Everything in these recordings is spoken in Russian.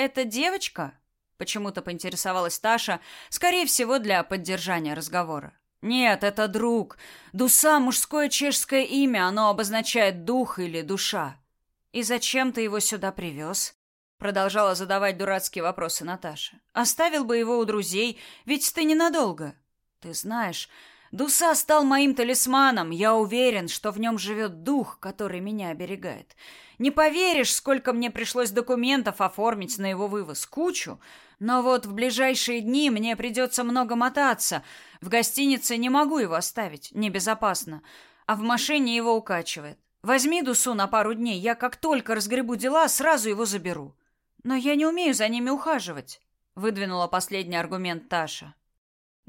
Это девочка? Почему-то поинтересовалась Таша, скорее всего, для поддержания разговора. Нет, это друг. Дуса мужское чешское имя, оно обозначает дух или душа. И зачем ты его сюда привез? Продолжала задавать дурацкие вопросы Наташа. Оставил бы его у друзей, ведь ты ненадолго. Ты знаешь, Дуса стал моим талисманом. Я уверен, что в нем живет дух, который меня оберегает. Не поверишь, сколько мне пришлось документов оформить на его вывоз. Кучу. Но вот в ближайшие дни мне придется много мотаться. В гостинице не могу его оставить. Небезопасно. А в машине его укачивает. Возьми Дусу на пару дней. Я как только разгребу дела, сразу его заберу. Но я не умею за ними ухаживать. Выдвинула последний аргумент Таша.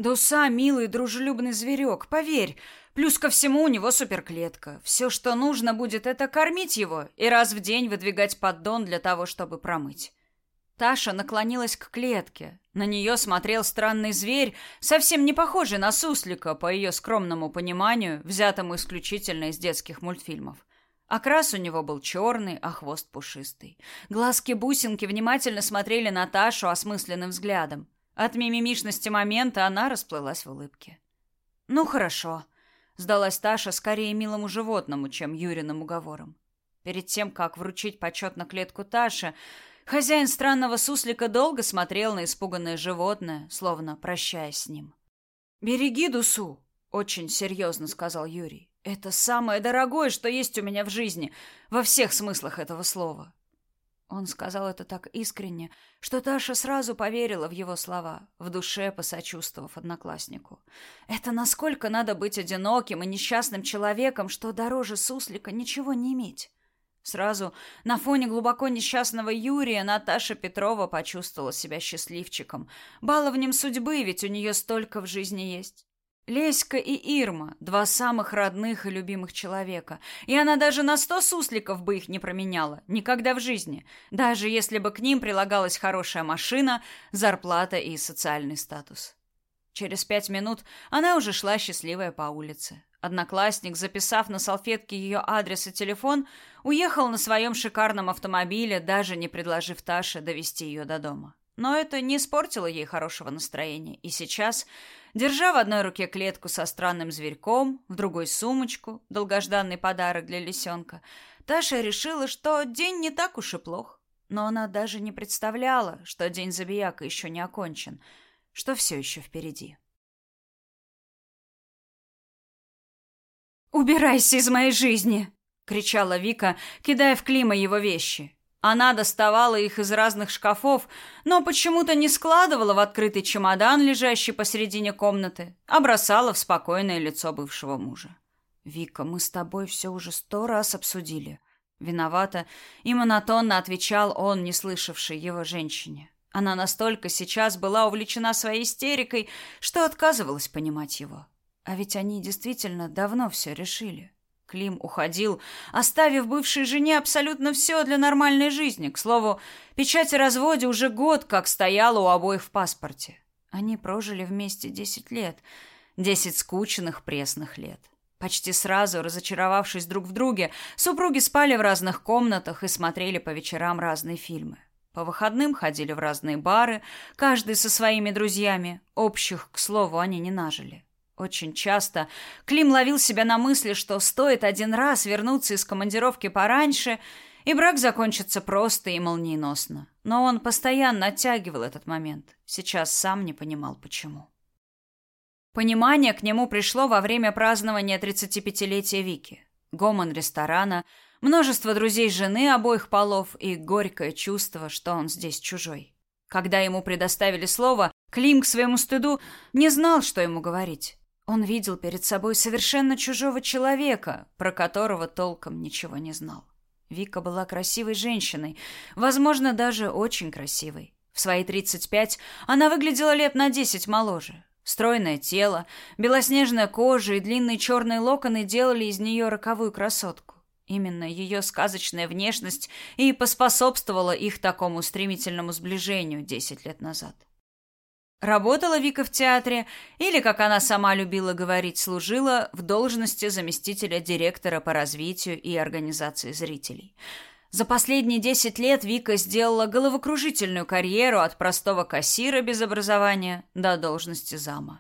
Дуса — милый, дружелюбный зверек, поверь. Плюс ко всему у него суперклетка. Все, что нужно будет, это кормить его и раз в день выдвигать поддон для того, чтобы промыть. Таша наклонилась к клетке. На нее смотрел странный зверь, совсем не похожий на суслика, по ее скромному пониманию, взятому исключительно из детских мультфильмов. Окрас у него был черный, а хвост пушистый. Глазки-бусинки внимательно смотрели на Ташу осмысленным взглядом. От мимимишности момента она расплылась в улыбке. «Ну, хорошо», — сдалась Таша скорее милому животному, чем Юриным уговором. Перед тем, как вручить почетно клетку Таше, хозяин странного суслика долго смотрел на испуганное животное, словно прощаясь с ним. «Береги Дусу», — очень серьезно сказал Юрий. «Это самое дорогое, что есть у меня в жизни, во всех смыслах этого слова. Он сказал это так искренне, что Таша сразу поверила в его слова, в душе посочувствовав однокласснику. Это насколько надо быть одиноким и несчастным человеком, что дороже суслика ничего не иметь. Сразу на фоне глубоко несчастного Юрия Наташа Петрова почувствовала себя счастливчиком. Баловнем судьбы, ведь у нее столько в жизни есть. Леська и Ирма – два самых родных и любимых человека. И она даже на сто сусликов бы их не променяла. Никогда в жизни. Даже если бы к ним прилагалась хорошая машина, зарплата и социальный статус. Через пять минут она уже шла счастливая по улице. Одноклассник, записав на салфетке ее адрес и телефон, уехал на своем шикарном автомобиле, даже не предложив Таше довести ее до дома. Но это не испортило ей хорошего настроения. И сейчас Держа в одной руке клетку со странным зверьком, в другой сумочку, долгожданный подарок для лисенка, Таша решила, что день не так уж и плох. Но она даже не представляла, что день забияка еще не окончен, что все еще впереди. «Убирайся из моей жизни!» — кричала Вика, кидая в Клима его вещи. Она доставала их из разных шкафов, но почему-то не складывала в открытый чемодан, лежащий посередине комнаты, а бросала в спокойное лицо бывшего мужа. «Вика, мы с тобой все уже сто раз обсудили». Виновата и монотонно отвечал он, не слышавший его женщине. Она настолько сейчас была увлечена своей истерикой, что отказывалась понимать его. А ведь они действительно давно все решили. Клим уходил, оставив бывшей жене абсолютно все для нормальной жизни. К слову, печать о разводе уже год как стояла у обоих в паспорте. Они прожили вместе десять лет. Десять скучных, пресных лет. Почти сразу, разочаровавшись друг в друге, супруги спали в разных комнатах и смотрели по вечерам разные фильмы. По выходным ходили в разные бары, каждый со своими друзьями. Общих, к слову, они не нажили. Очень часто Клим ловил себя на мысли, что стоит один раз вернуться из командировки пораньше, и брак закончится просто и молниеносно. Но он постоянно оттягивал этот момент. Сейчас сам не понимал, почему. Понимание к нему пришло во время празднования 35-летия Вики. Гомон ресторана, множество друзей жены обоих полов и горькое чувство, что он здесь чужой. Когда ему предоставили слово, Клим к своему стыду не знал, что ему говорить. Он видел перед собой совершенно чужого человека, про которого толком ничего не знал. Вика была красивой женщиной, возможно, даже очень красивой. В свои 35 она выглядела лет на 10 моложе. Стройное тело, белоснежная кожа и длинные черные локоны делали из нее роковую красотку. Именно ее сказочная внешность и поспособствовала их такому стремительному сближению 10 лет назад. Работала Вика в театре, или, как она сама любила говорить, служила в должности заместителя директора по развитию и организации зрителей. За последние десять лет Вика сделала головокружительную карьеру от простого кассира без образования до должности зама.